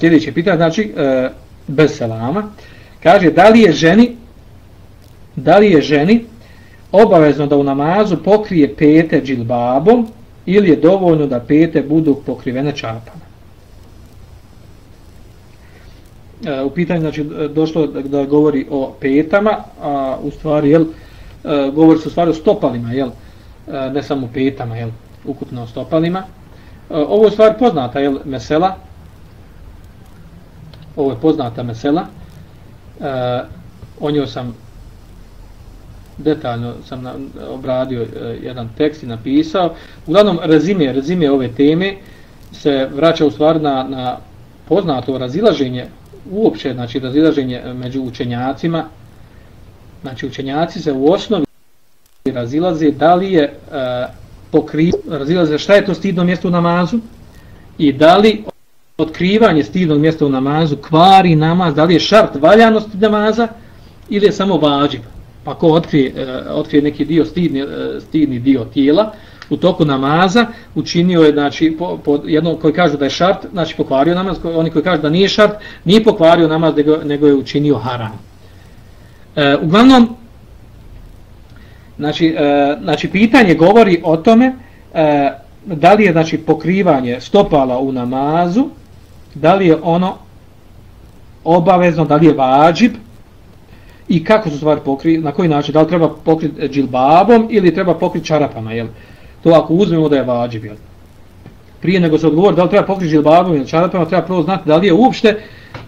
sljedeće pitanje, znači, uh, bez selama, kaže, da li je ženi, da li je ženi obavezno da u namazu pokrije pete džilbabom ili je dovoljno da pete budu pokrivene čapama? Uh, u pitanju, znači, došlo da, da govori o petama, a u stvari, jel, uh, govori se u stvari o stopalima, jel, uh, ne samo petama, jel, ukupno o stopalima. Uh, ovo je stvar poznata, jel, mesela, ovo je poznata mesela, uh, o njoj sam detaljno sam na, obradio e, jedan tekst i napisao. Uglavnom, rezime, rezime ove teme se vraća u stvar na, na poznato razilaženje, uopće, znači razilaženje među učenjacima. Znači, učenjaci se u osnovi razilaze da li je e, pokriv, razilaze šta je to stidno mjesto u namazu i da li otkrivanje stidnog mjesta u namazu kvari namaz, da li je šart valjanosti namaza ili je samo vađiv. Pa ko otkrije, e, otkrije neki dio stidni, e, stidni dio tijela u toku namaza, učinio je, znači, po, po jedno koji kažu da je šart, znači pokvario namaz, oni koji kažu da nije šart, nije pokvario namaz, nego, nego je učinio haram. E, uglavnom, znači, e, znači, pitanje govori o tome e, da li je znači pokrivanje stopala u namazu da li je ono obavezno, da li je vađib i kako su stvari pokri, na koji način, da li treba pokriti džilbabom ili treba pokriti čarapama, jel? To ako uzmemo da je vađib, jel? Prije nego se odgovori da li treba pokriti džilbabom ili čarapama, treba prvo znati da li je uopšte,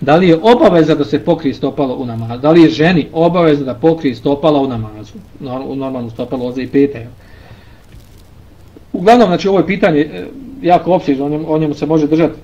da li je obaveza da se pokrije stopalo u namazu, da li je ženi obaveza da pokrije stopala u namazu, u normalno stopalo oze i pete, jel? Uglavnom, znači, ovo je pitanje e, jako opsežno, o njemu se može držati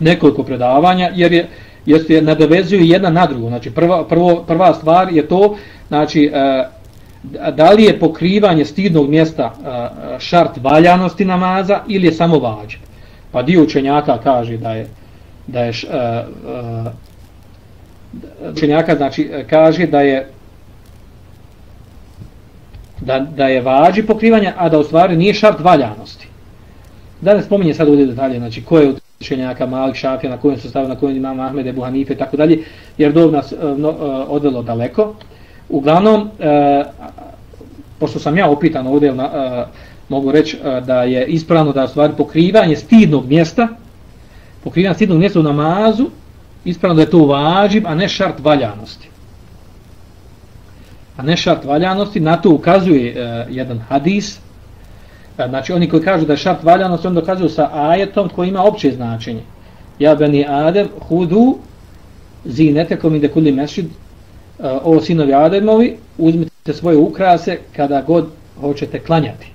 nekoliko predavanja jer je jer se nadovezuju jedna na drugu. Znači prva, prvo, prva stvar je to znači e, da li je pokrivanje stidnog mjesta e, šart valjanosti namaza ili je samo vađa. Pa dio učenjaka kaže da je da je e, e, učenjaka znači kaže da je da, da je vađi pokrivanje, a da u stvari nije šart valjanosti. Da ne spominje sad ovdje detalje, znači ko je učenjaka Malik Šafija, na kojem su stavili, na kojem imam Ahmed, Ebu Hanife tako dalje, jer dok nas eh, no, eh, odvelo daleko. Uglavnom, e, pošto sam ja opitan ovdje, e, mogu reći da je ispravno da stvari pokrivanje stidnog mjesta, pokrivanje stidnog mjesta u namazu, ispravno da je to važib, a ne šart valjanosti. A ne šart valjanosti, na to ukazuje e, jedan hadis, Znači oni koji kažu da je šart valjanost, on dokazuju sa ajetom koji ima opće značenje. Ja beni Adem, hudu, zinete kom ide kuli mešid, eh, o sinovi Ademovi, uzmite svoje ukrase kada god hoćete klanjati.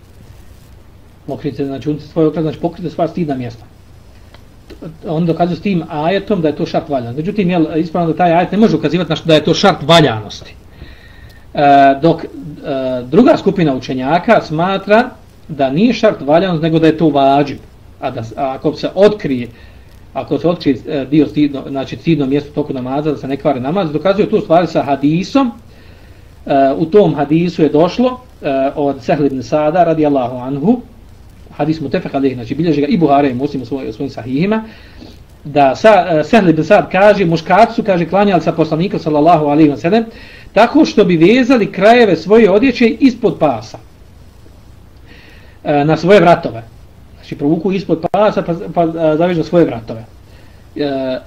Mokrite, znači uzmite svoje ukrase, znači pokrite sva stidna mjesta. On dokazuje s tim ajetom da je to šart valjanost. Međutim, je ispravno da taj ajet ne može ukazivati na što da je to šart valjanosti. E, dok e, druga skupina učenjaka smatra da nije šart valjanost, nego da je to vađib. A, da, a ako se otkrije, ako se otkrije e, dio stidno, znači stidno mjesto toku namaza, da se ne kvari namaz, dokazuje tu stvari sa hadisom. Uh, u tom hadisu je došlo uh, od Sehl ibn Sada, radi Allahu anhu, hadis mu tefek alih, znači bilježi ga i Buhara i Muslim u svoj, svojim sahihima, da sa, uh, Sehl ibn Sad kaže, muškarcu, kaže, klanjali sa poslanika, sallallahu alaihi wa sallam, tako što bi vezali krajeve svoje odjeće ispod pasa. E, na svoje vratove. Znači provuku ispod pasa pa, pa e, zavežu svoje vratove. E,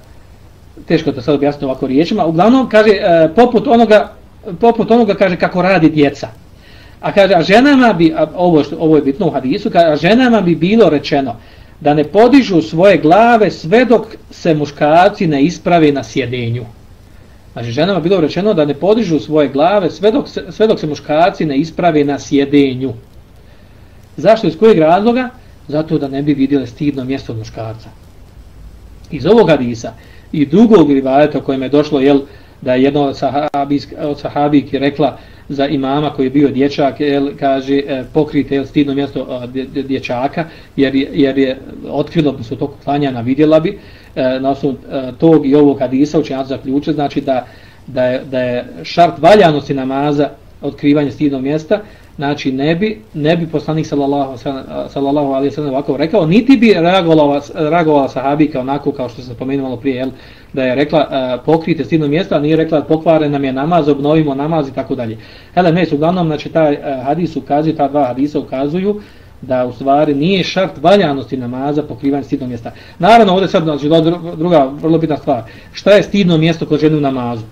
teško da sad objasniti ovako riječima. Uglavnom, kaže, e, poput, onoga, poput onoga, kaže, kako radi djeca. A kaže, a ženama bi, a ovo, što, ovo je bitno u hadisu, kaže, a ženama bi bilo rečeno da ne podižu svoje glave sve dok se muškarci ne isprave na sjedenju. Znači, ženama bilo rečeno da ne podižu svoje glave sve dok se, sve dok se muškarci ne isprave na sjedenju. Zašto? Iz kojeg razloga? Zato da ne bi vidjela stidno mjesto od muškarca. Iz ovog hadisa i drugog rivajeta kojem je došlo, jel, da je jedna od, sahabijsk, od sahabijki rekla za imama koji je bio dječak, jel, kaže, e, pokrite jel, stidno mjesto dječaka, jer, jer je otkrilo bi se toko klanjana, vidjela bi, e, na osnovu e, tog i ovog hadisa učenjac zaključe, znači da, da, je, da je šart valjanosti namaza otkrivanje stidnog mjesta, znači ne bi, ne bi poslanik sallallahu, sallallahu alaihi sallam ovako rekao, niti bi reagovala, reagovala sahabika onako kao što se spomenulo prije, jel, da je rekla uh, pokrite stidno mjesto, a nije rekla pokvare nam je namaz, obnovimo namaz i tako dalje. Hele, ne, uglavnom, znači taj uh, hadis ukazuje, ta dva hadisa ukazuju da u stvari nije šart valjanosti namaza pokrivanje stidnog mjesta. Naravno, ovdje sad znači, druga vrlo bitna stvar. Šta je stidno mjesto kod žene u namazu?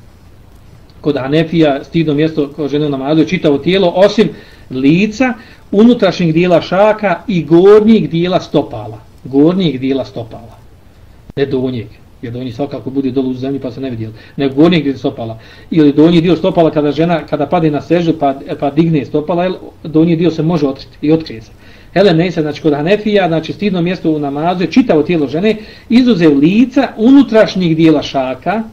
Kod Hanefija stidno mjesto kod žene u namazu je čitavo tijelo, osim lica, unutrašnjeg dijela šaka i gornjeg dijela stopala. Gornjeg dijela stopala. Ne donjeg. Jer donji svakako bude dolu u zemlji pa se ne vidi. Ne gornjeg dijela stopala. Ili donji dio stopala kada žena kada pade na sežu pa, pa digne stopala, donji dio se može otkriti i otkrije se. Hele Neysa, znači kod Hanefija, znači stidno mjesto u namazu je čitavo tijelo žene, izuzev lica unutrašnjeg dijela šaka,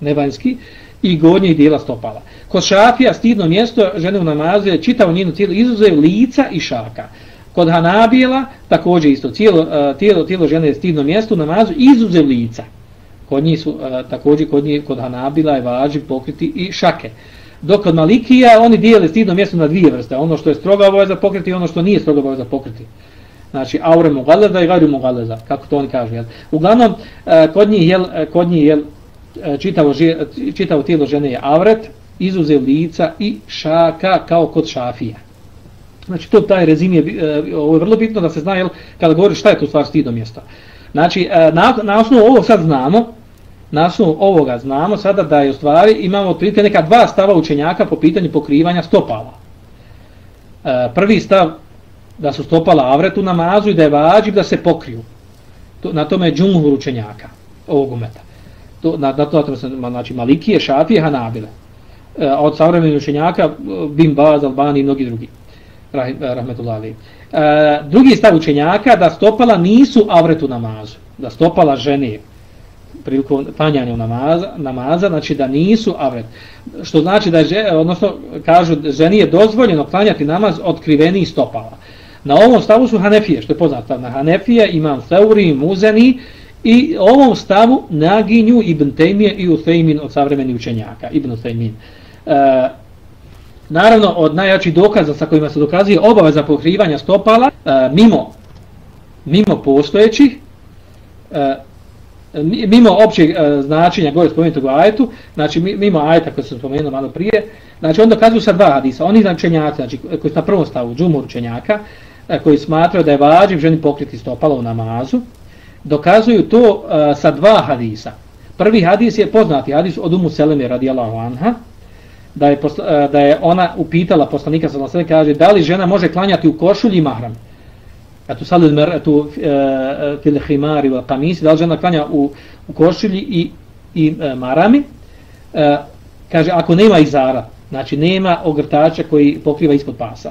nevanjski, i gornjih dijela stopala. Kod Šafija stidno mjesto žene u namazu je čitao njenu tijelo, izuzev lica i šaka. Kod Hanabijela također isto, tijelo, e, tijelo, tijelo žene je stidno mjesto u namazu, izuzev lica. Kod njih su, e, također kod, njih, kod Hanabila je važiv pokriti i šake. Dok kod Malikija oni dijele stidno mjesto na dvije vrste. Ono što je stroga obaveza pokriti i ono što nije stroga obaveza pokriti. Znači, aure mugaleza i gari mugaleza, kako to oni kažu. Jel? Uglavnom, e, kod njih, jel, kod njih jel, E, čitavo, čitavo tijelo žene je avret, izuzev lica i šaka kao kod šafija. Znači, to taj rezim je, e, ovo je vrlo bitno da se zna, jel, kada govori šta je to stvar stidno mjesta. Znači, e, na, na osnovu ovo sad znamo, na osnovu ovoga znamo sada da je u stvari imamo otprilike neka dva stava učenjaka po pitanju pokrivanja stopala. Prvi stav da su stopala avretu namazu i da je vađiv da se pokriju. Na tome je džumhur učenjaka ovog umeta. To, na, na, to, na znači Malikije, Šafije, Hanabile. E, od savremenih učenjaka e, Bin Baz, Albani i mnogi drugi. Rahim, e, rahmetullahi. E, drugi stav učenjaka da stopala nisu avretu namazu. Da stopala žene prilikom klanjanja namaza, namaza, znači da nisu avret. Što znači da je, odnosno kažu ženi je dozvoljeno klanjati namaz od stopala. Na ovom stavu su Hanefije, što je poznato. Na Hanefije imam Seuri i Muzeni i ovom stavu naginju Ibn Tejmije i Uthejmin od savremenih učenjaka. Ibn Uthejmin. E, naravno, od najjačih dokaza sa kojima se dokazuje obaveza pokrivanja stopala, e, mimo, mimo postojećih, e, mimo općeg e, značenja gore spomenutog ajetu, znači mimo ajeta koji se spomenuo malo prije, znači on dokazuju sa dva hadisa. Oni značenjaci, znači koji su na prvom stavu, džumur učenjaka, e, koji smatraju da je vađiv ženi pokriti stopalo u namazu, dokazuju to uh, sa dva hadisa. Prvi hadis je poznati hadis od Umu Seleme radijallahu anha, da je, posla, uh, da je ona upitala poslanika sa kaže da li žena može klanjati u košulji mahram? Tu sali tu fil khimari wa qamis da žena klanja u, u košulji i i e, marami? E, kaže ako nema izara znači nema ogrtača koji pokriva ispod pasa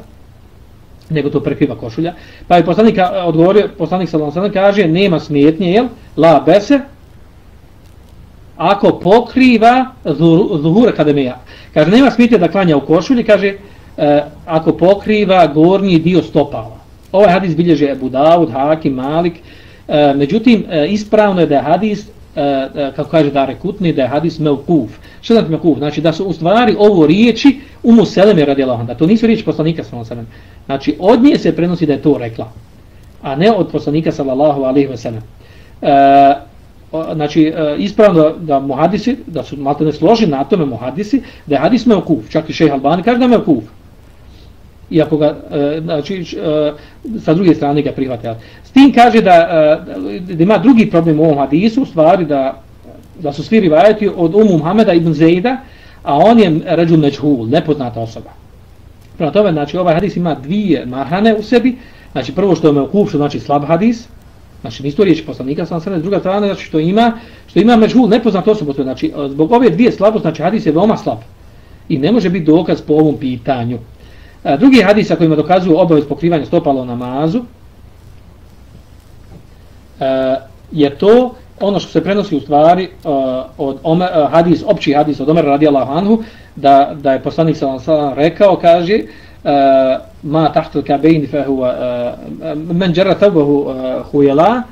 nego to prekriva košulja pa je poslanik odgovorio poslanik sallallahu kaže nema smetnje jel la bese ako pokriva zuhura kademija kaže nema smetnje da klanja u košulji kaže e, ako pokriva gornji dio stopala Ovaj hadis bilježe Abu Dawud, Hakim, Malik. E, međutim, e, ispravno je da je hadis, e, e kako kaže Dare Kutni, da je hadis Melkuf. Šedat znači Znači da su u stvari ovo riječi Umu Seleme radi Allah. Da to nisu riječi poslanika sallallahu alaihi Znači od nje se prenosi da je to rekla. A ne od poslanika sallallahu alaihi wa sallam. E, znači e, ispravno da, muhadisi, da su malo ne složi na tome muhadisi, da je hadis Melkuf. Čak i šejh Albani kaže da je Melkuf iako ga, e, znači, e, sa druge strane ga prihvate. S tim kaže da, e, da ima drugi problem u ovom hadisu, u stvari da, da su svi rivajati od Umu Muhameda ibn Zejda, a on je ređul neđhul, nepoznata osoba. Prema tome, znači, ovaj hadis ima dvije mahane u sebi, znači, prvo što je me što znači, slab hadis, znači, nisto riječi poslanika, sam sredne, druga strana, znači, što ima, što ima međhul, nepoznata osoba, znači, zbog ove dvije slabosti, znači, hadis je veoma slab i ne može biti dokaz po ovom pitanju. A, drugi hadisa kojima dokazuju obavez pokrivanja stopala u namazu a, je to ono što se prenosi u stvari uh, od Omer, uh, hadis, opći hadis od Omer radijallahu anhu da, da je poslanik sallam sallam rekao, kaže uh, ma tahtul kabein fa huwa uh, men jarra uh, hujela,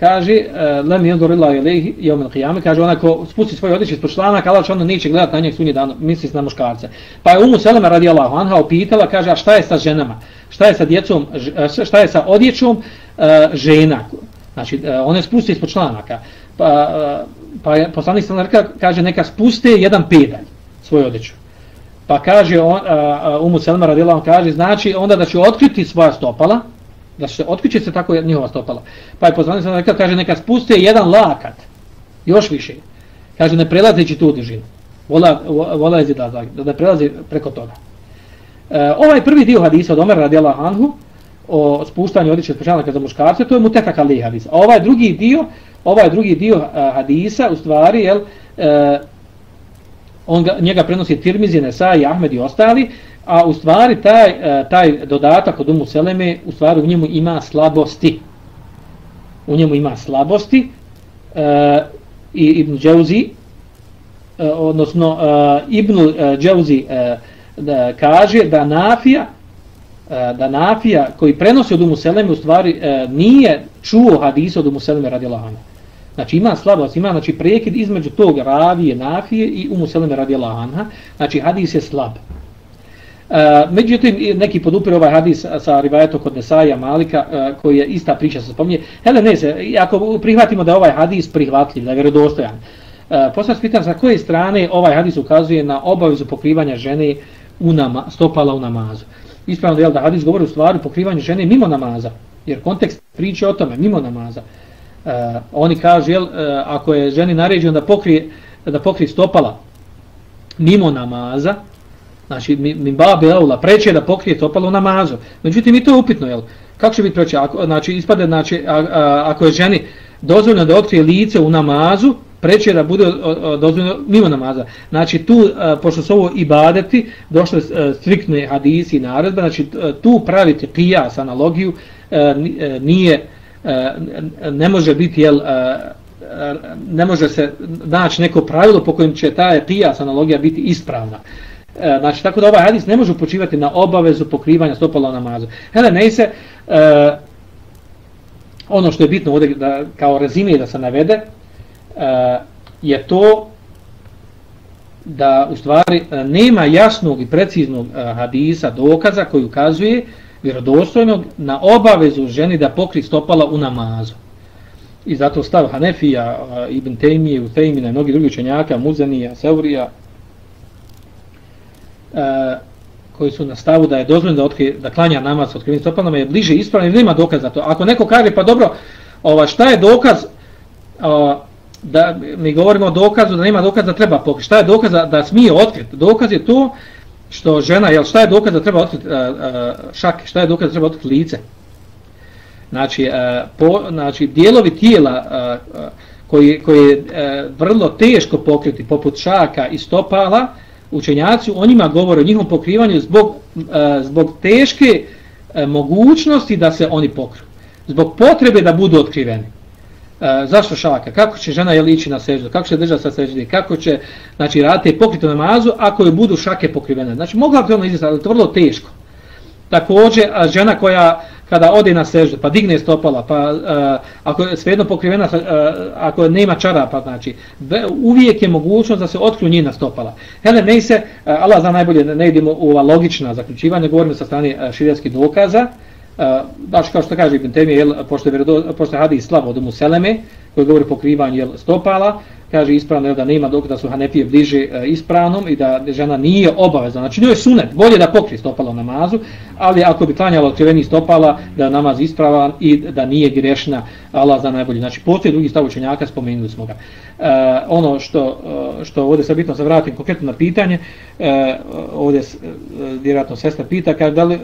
kaže uh, lem yadurilla ilayhi yawm al-qiyamah kaže ona ko spusti svoje odjeće ispod članaka Allah on neće gledati na njeg sunji dan misli na muškarce. Pa je Umu Selema radijallahu anha upitala kaže a šta je sa ženama? Šta je sa djecom šta je sa odjećom uh, žena? Znači e, one spuste ispod članaka pa e, pa je poslanik sallallahu kaže neka spuste jedan pedalj svoj odjeću pa kaže on, e, Umu Selma radila, on kaže znači onda da će otkriti svoja stopala da će otkriće se tako njihova stopala. Pa je poslanik sam rekao, kaže, neka spuste jedan lakat, još više. Kaže, ne prelazeći tu dužinu. Vola, vola je da, da ne prelazi preko toga. E, ovaj prvi dio hadisa od Omer radijala Anhu, o spuštanju odliče sprečanaka za muškarce, to je mutefak ali hadis. A ovaj drugi dio, ovaj drugi dio eh, hadisa, u stvari, jel, eh, on ga, njega prenosi Tirmizine, Sa i Ahmed i ostali, a u stvari taj, eh, taj dodatak od Umu Seleme, u stvari u njemu ima slabosti. U njemu ima slabosti e, i Ibn Džauzi, e, odnosno e, Ibn e, Džauzi e, da kaže da Nafija, Eh, da Nafija koji prenosi od Umu Seleme, u stvari eh, nije čuo hadisa od Umu Seleme radi Lahana. Znači ima slabost, ima znači prekid između tog ravije Nafije i Umu Seleme radi Lahana. Znači hadis je slab. Eh, međutim, neki podupir ovaj hadis sa rivajetom kod Nesaja Malika, koji je ista priča se spominje. Hele, ne se, ako prihvatimo da je ovaj hadis prihvatljiv, da je vjerodostojan, uh, posljedno sa koje strane ovaj hadis ukazuje na obavezu pokrivanja žene u nama, stopala u namazu. Ispravno je da hadis govori u stvari pokrivanju žene mimo namaza, jer kontekst priče o tome, mimo namaza. Uh, oni kažu, jel, uh, ako je ženi naređeno da pokrije, da pokrije stopala mimo namaza, Znači, mi, mi babi aula, preće da pokrije stopalo namazu. Međutim, i to je upitno, jel? Kako će biti preće? Ako, znači, ispade, znači, a, a, ako je ženi dozvoljeno da otkrije lice u namazu, preče da bude dozvoljeno mimo namaza. Znači, tu, e, pošto su ovo ibadeti, došle e, striktne hadisi i naredbe, znači, e, tu praviti kijas, analogiju, nije, ne može biti, jel, ne može se naći neko pravilo po kojem će ta kijas, analogija biti ispravna. Znači, tako da ovaj hadis ne može upočivati na obavezu pokrivanja stopala namazu. Hele, ne se, ono što je bitno ovdje da, kao rezime da se navede, E, je to da u stvari e, nema jasnog i preciznog e, hadisa, dokaza koji ukazuje vjerodostojnog na obavezu ženi da pokri stopala u namazu. I zato stav Hanefija, Ibn Tejmije, Utejmina i mnogi drugi učenjaka, Muzanija, Seurija, uh, koji su na stavu da je dozvoljeno da, otkrije, da klanja namaz sa otkrivenim stopalama je bliže ispravno jer nema dokaz za to. Ako neko kaže pa dobro, ova, šta je dokaz uh, da mi govorimo o dokazu da nema dokaza da treba pokriti. Šta je dokaz da, da smije otkriti? Dokaz je to što žena, jel šta je dokaz da treba otkriti šake, šta je dokaz da treba otkriti lice? Znači, a, po, znači dijelovi tijela a, a, koji, koji je vrlo teško pokriti, poput šaka i stopala, učenjaci o njima govore o njihovom pokrivanju zbog, zbog teške mogućnosti da se oni pokriju. Zbog potrebe da budu otkriveni. E, zašto šaka? Kako će žena jel ići na seždu? Kako će držati sa seždi? Kako će znači, raditi pokritu namazu ako je budu šake pokrivene? Znači mogla bi ona izvesti, ali to je vrlo teško. Također, žena koja kada ode na seždu, pa digne stopala, pa uh, ako je svejedno pokrivena, uh, ako nema čarapa, znači, uvijek je mogućnost da se otkriju njena stopala. Hele, ne se, uh, Allah zna najbolje, ne idemo u ova logična zaključivanja, govorimo sa strane uh, širijskih dokaza, uh, znači, kao što kaže Ibn Temije, pošto je, pošto je hadis slabo od Museleme, koji govori pokrivanju jel, stopala, kaže ispravno da nema dok da su Hanefije bliže e, ispravnom i da žena nije obavezna. Znači njoj je sunet, bolje da pokri stopalo namazu, ali ako bi klanjala otkriveni stopala, da je namaz ispravan i da nije grešna, Allah zna najbolje. Znači postoje drugi stav učenjaka, spomenuli smo ga. E, ono što, e, što ovdje sa bitno se vratim konkretno na pitanje, e, ovdje e, vjerojatno sestra pita, kaže da li,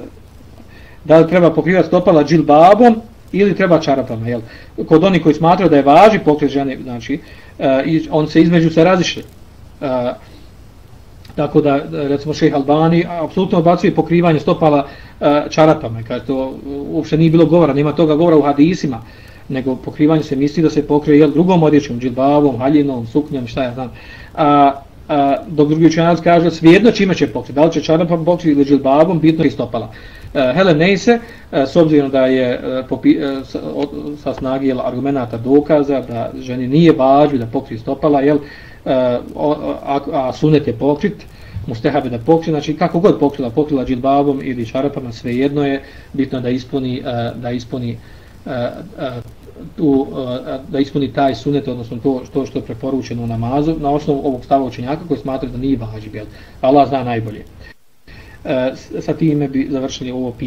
da li treba pokrivati stopala džilbabom ili treba čarapama, jel? Kod oni koji smatraju da je važi pokret žene, znači, uh, on se između se razišli. Uh, tako da, recimo, šejh Albani apsolutno odbacuje pokrivanje stopala uh, čarapama, kaže to uopšte nije bilo govora, nema toga govora u hadisima, nego pokrivanje se misli da se pokrije jel, drugom odjećom, džilbavom, haljinom, suknjom, šta ja znam. A, a, dok drugi učenjac kaže, svijedno čime će pokriti, da li će čarapom pokriti ili džilbabom, bitno je stopala. Eh, Helen nejse, eh, s obzirom da je eh, sa snagi jel, argumenta dokaza da ženi nije važno da pokrije stopala, jel, a, a sunet je pokrit, mustehabe da pokri, znači kako god pokrila, pokrila džilbabom ili čarapama, sve jedno je bitno da ispuni, da ispuni tu, da ispuni taj sunet, odnosno to što, što je preporučeno u namazu, na osnovu ovog stava učenjaka koji smatra da nije vađib, jel? Allah zna najbolje. E, sa time bi završili ovo pitanje.